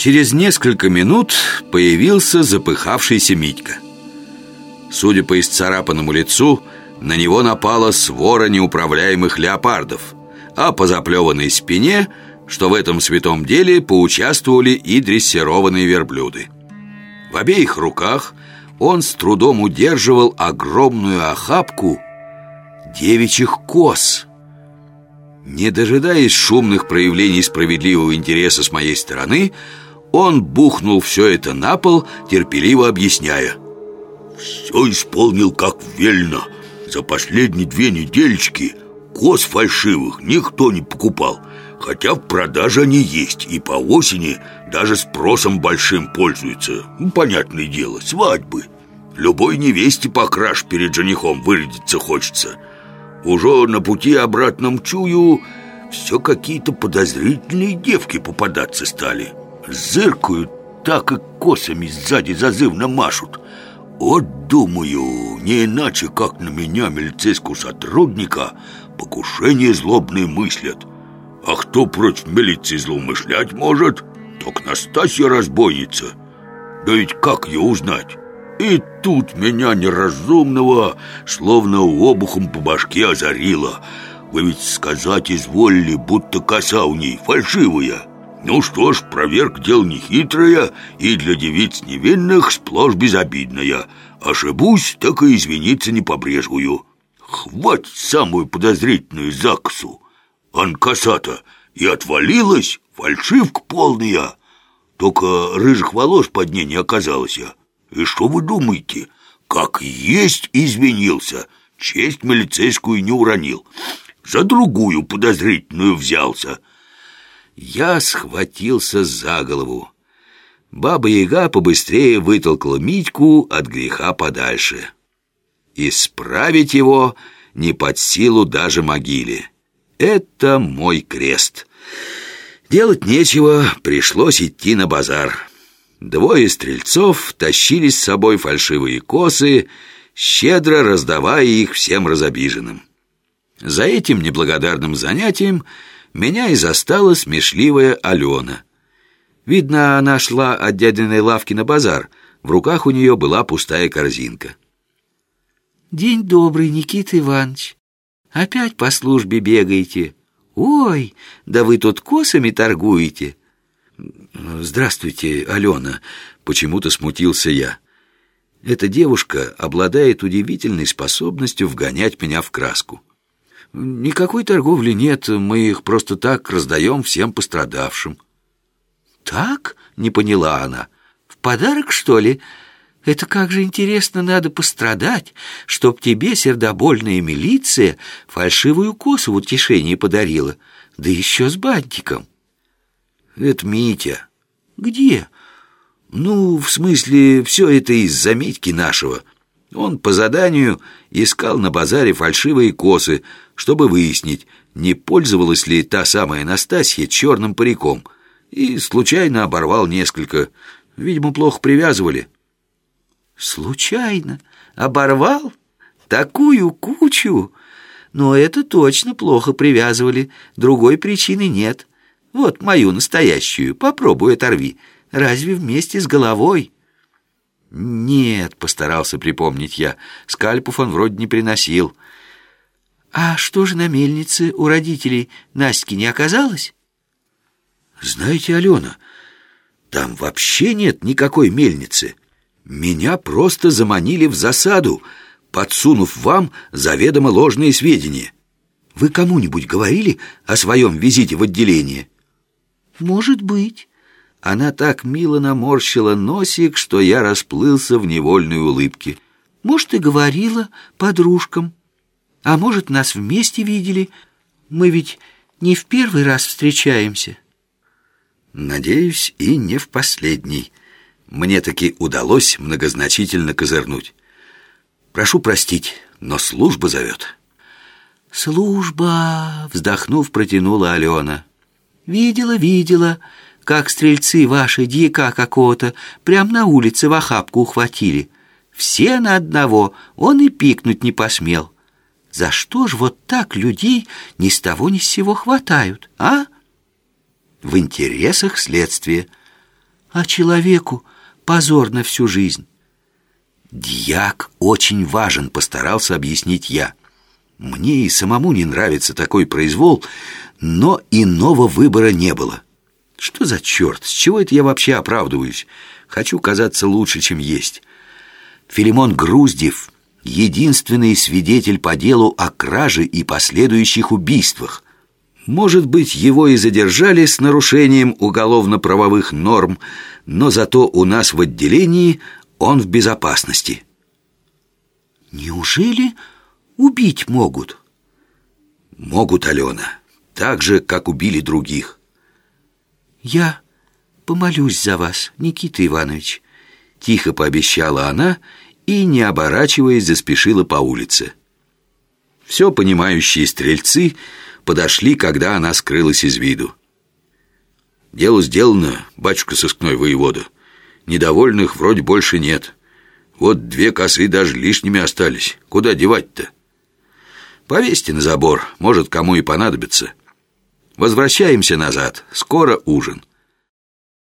Через несколько минут появился запыхавшийся Митька. Судя по исцарапанному лицу, на него напала свора неуправляемых леопардов, а по заплеванной спине, что в этом святом деле поучаствовали и дрессированные верблюды. В обеих руках он с трудом удерживал огромную охапку девичьих коз – не дожидаясь шумных проявлений справедливого интереса с моей стороны, он бухнул все это на пол, терпеливо объясняя. «Все исполнил как велено. За последние две недельчики коз фальшивых никто не покупал, хотя в продаже они есть, и по осени даже спросом большим пользуются. Ну, понятное дело, свадьбы. Любой невесте покраш перед женихом вырядиться хочется». Уже на пути обратном чую Все какие-то подозрительные девки попадаться стали Зыркают так и косами сзади зазывно машут. Вот думаю, не иначе как на меня, милицейского сотрудника Покушение злобные мыслят. А кто против милиции злоумышлять может? Так Настасья разбойница. Да ведь как ее узнать? И тут меня неразумного Словно обухом по башке озарило. Вы ведь сказать изволили, будто коса у ней фальшивая Ну что ж, проверка дел нехитрая И для девиц невинных сплошь безобидная Ошибусь, так и извиниться не побрезгую Хватит самую подозрительную заксу Ан коса-то и отвалилась, фальшивка полная Только рыжих волос под ней не оказалось и что вы думаете? Как есть извинился, честь милицейскую не уронил. За другую подозрительную взялся. Я схватился за голову. Баба-яга побыстрее вытолкала Митьку от греха подальше. Исправить его не под силу даже могиле. Это мой крест. Делать нечего, пришлось идти на базар. Двое стрельцов тащили с собой фальшивые косы, щедро раздавая их всем разобиженным. За этим неблагодарным занятием меня и застала смешливая Алена. Видно, она шла от дядиной лавки на базар. В руках у нее была пустая корзинка. «День добрый, Никита Иванович. Опять по службе бегаете. Ой, да вы тут косами торгуете. «Здравствуйте, Алена!» Почему-то смутился я. Эта девушка обладает удивительной способностью вгонять меня в краску. Никакой торговли нет, мы их просто так раздаем всем пострадавшим. «Так?» — не поняла она. «В подарок, что ли? Это как же интересно надо пострадать, чтоб тебе сердобольная милиция фальшивую косу в утешении подарила, да еще с бантиком». «Это Митя». «Где?» «Ну, в смысле, все это из-за Митьки нашего. Он по заданию искал на базаре фальшивые косы, чтобы выяснить, не пользовалась ли та самая Настасья черным париком, и случайно оборвал несколько. Видимо, плохо привязывали». «Случайно? Оборвал? Такую кучу?» «Но это точно плохо привязывали, другой причины нет». Вот мою настоящую, попробуй оторви. Разве вместе с головой?» «Нет», — постарался припомнить я, скальпов он вроде не приносил. «А что же на мельнице у родителей Настики не оказалось?» «Знаете, Алена, там вообще нет никакой мельницы. Меня просто заманили в засаду, подсунув вам заведомо ложные сведения. Вы кому-нибудь говорили о своем визите в отделение?» «Может быть». Она так мило наморщила носик, что я расплылся в невольной улыбке. «Может, и говорила подружкам. А может, нас вместе видели. Мы ведь не в первый раз встречаемся». «Надеюсь, и не в последний. Мне таки удалось многозначительно козырнуть. Прошу простить, но служба зовет». «Служба!» — вздохнув, протянула Алена. Видела, видела, как стрельцы ваши дьяка какого-то прям на улице в охапку ухватили. Все на одного, он и пикнуть не посмел. За что ж вот так людей ни с того ни с сего хватают, а? В интересах следствия. а человеку позор на всю жизнь. Дьяк очень важен, постарался объяснить я. Мне и самому не нравится такой произвол, но иного выбора не было. Что за черт? С чего это я вообще оправдываюсь? Хочу казаться лучше, чем есть. Филимон Груздев — единственный свидетель по делу о краже и последующих убийствах. Может быть, его и задержали с нарушением уголовно-правовых норм, но зато у нас в отделении он в безопасности. Неужели убить могут? Могут, Алена, так же, как убили других. Я помолюсь за вас, Никита Иванович, тихо пообещала она и, не оборачиваясь, заспешила по улице. Все понимающие стрельцы подошли, когда она скрылась из виду. «Дело сделано, батюшка сыскной воевода. Недовольных вроде больше нет. Вот две косы даже лишними остались. Куда девать-то?» «Повесьте на забор, может, кому и понадобится. Возвращаемся назад. Скоро ужин».